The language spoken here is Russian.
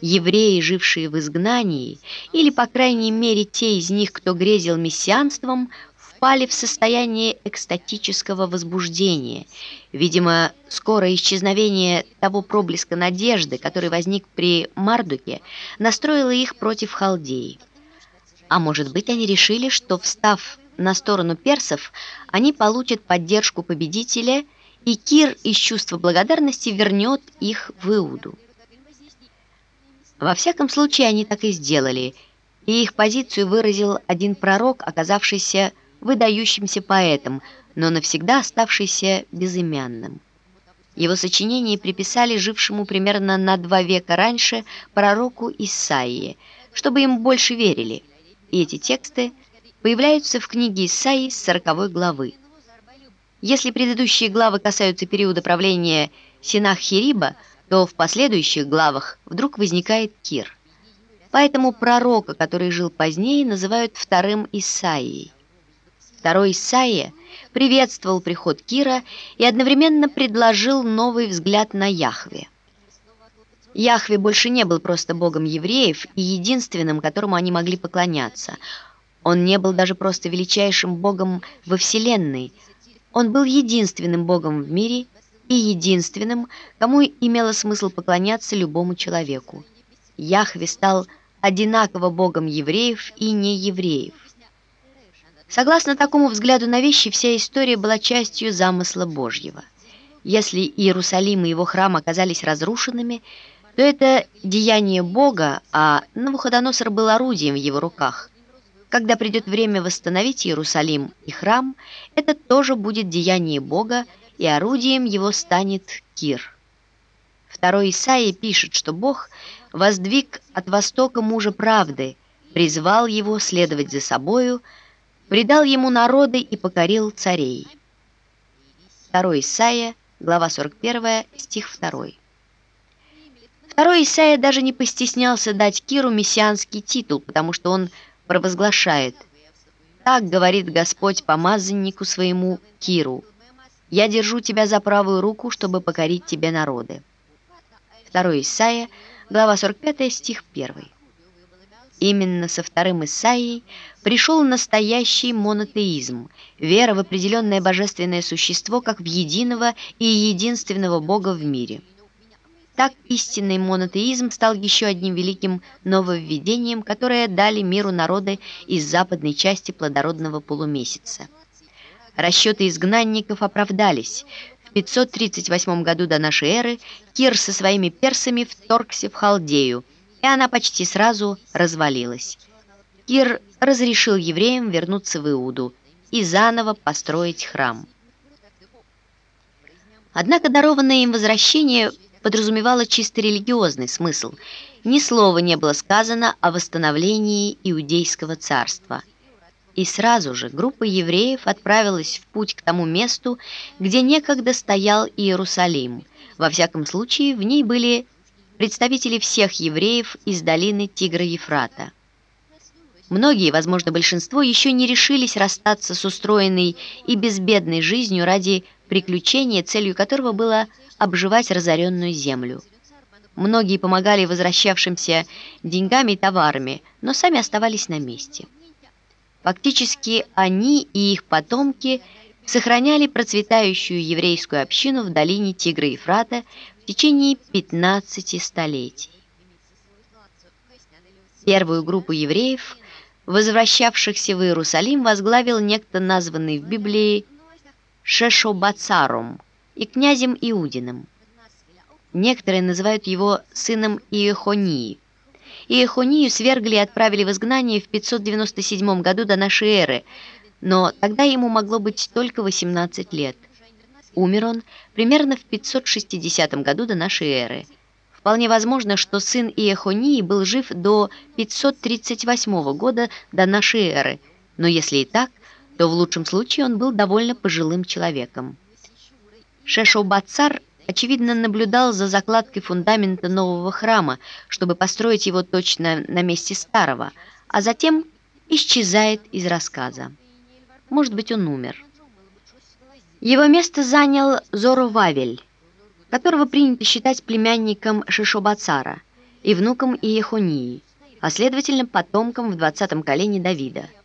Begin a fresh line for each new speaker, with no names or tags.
евреи, жившие в изгнании, или, по крайней мере, те из них, кто грезил мессианством, впали в состояние экстатического возбуждения. Видимо, скорое исчезновение того проблеска надежды, который возник при Мардуке, настроило их против халдеи. А может быть, они решили, что, встав на сторону персов, они получат поддержку победителя, и Кир из чувства благодарности вернет их в Иуду. Во всяком случае, они так и сделали, и их позицию выразил один пророк, оказавшийся выдающимся поэтом, но навсегда оставшийся безымянным. Его сочинение приписали жившему примерно на два века раньше пророку Исаии, чтобы им больше верили, и эти тексты появляются в книге Исаии с 40 главы. Если предыдущие главы касаются периода правления Синаххириба, то в последующих главах вдруг возникает Кир. Поэтому пророка, который жил позднее, называют вторым Исаией. Второй Исаия приветствовал приход Кира и одновременно предложил новый взгляд на Яхве. Яхве больше не был просто богом евреев и единственным, которому они могли поклоняться. Он не был даже просто величайшим богом во Вселенной. Он был единственным богом в мире и единственным, кому имело смысл поклоняться любому человеку. Яхве стал одинаково богом евреев и неевреев. Согласно такому взгляду на вещи, вся история была частью замысла Божьего. Если Иерусалим и его храм оказались разрушенными, то это деяние Бога, а Навуходоносор был орудием в его руках. Когда придет время восстановить Иерусалим и храм, это тоже будет деяние Бога, и орудием его станет Кир. Второй Исаия пишет, что Бог воздвиг от востока мужа правды, призвал его следовать за собою, предал ему народы и покорил царей. Второй Исаия, глава 41, стих 2. Второй Исаия даже не постеснялся дать Киру мессианский титул, потому что он провозглашает «Так говорит Господь помазаннику своему Киру, я держу тебя за правую руку, чтобы покорить тебе народы». 2 Исаия, глава 45, стих 1. Именно со вторым Исаией пришел настоящий монотеизм, вера в определенное божественное существо как в единого и единственного Бога в мире. Так истинный монотеизм стал еще одним великим нововведением, которое дали миру народы из западной части плодородного полумесяца. Расчеты изгнанников оправдались. В 538 году до нашей эры Кир со своими персами вторгся в Халдею, и она почти сразу развалилась. Кир разрешил евреям вернуться в Иуду и заново построить храм. Однако дарованное им возвращение подразумевало чисто религиозный смысл. Ни слова не было сказано о восстановлении Иудейского царства – и сразу же группа евреев отправилась в путь к тому месту, где некогда стоял Иерусалим. Во всяком случае, в ней были представители всех евреев из долины Тигра-Ефрата. Многие, возможно, большинство, еще не решились расстаться с устроенной и безбедной жизнью ради приключения, целью которого было обживать разоренную землю. Многие помогали возвращавшимся деньгами и товарами, но сами оставались на месте. Фактически они и их потомки сохраняли процветающую еврейскую общину в долине Тигра и Фрата в течение 15 столетий. Первую группу евреев, возвращавшихся в Иерусалим, возглавил некто названный в Библии Шешобацаром и князем Иудиным. Некоторые называют его сыном Иехонии – Иехонию свергли и отправили в изгнание в 597 году до нашей эры, но тогда ему могло быть только 18 лет. Умер он примерно в 560 году до нашей эры. Вполне возможно, что сын Иехонии был жив до 538 года до нашей эры, но если и так, то в лучшем случае он был довольно пожилым человеком. Шешобацар очевидно, наблюдал за закладкой фундамента нового храма, чтобы построить его точно на месте старого, а затем исчезает из рассказа. Может быть, он умер. Его место занял Зоровавель, которого принято считать племянником Шишобацара, и внуком Иехонии, а следовательно потомком в 20-м колене Давида –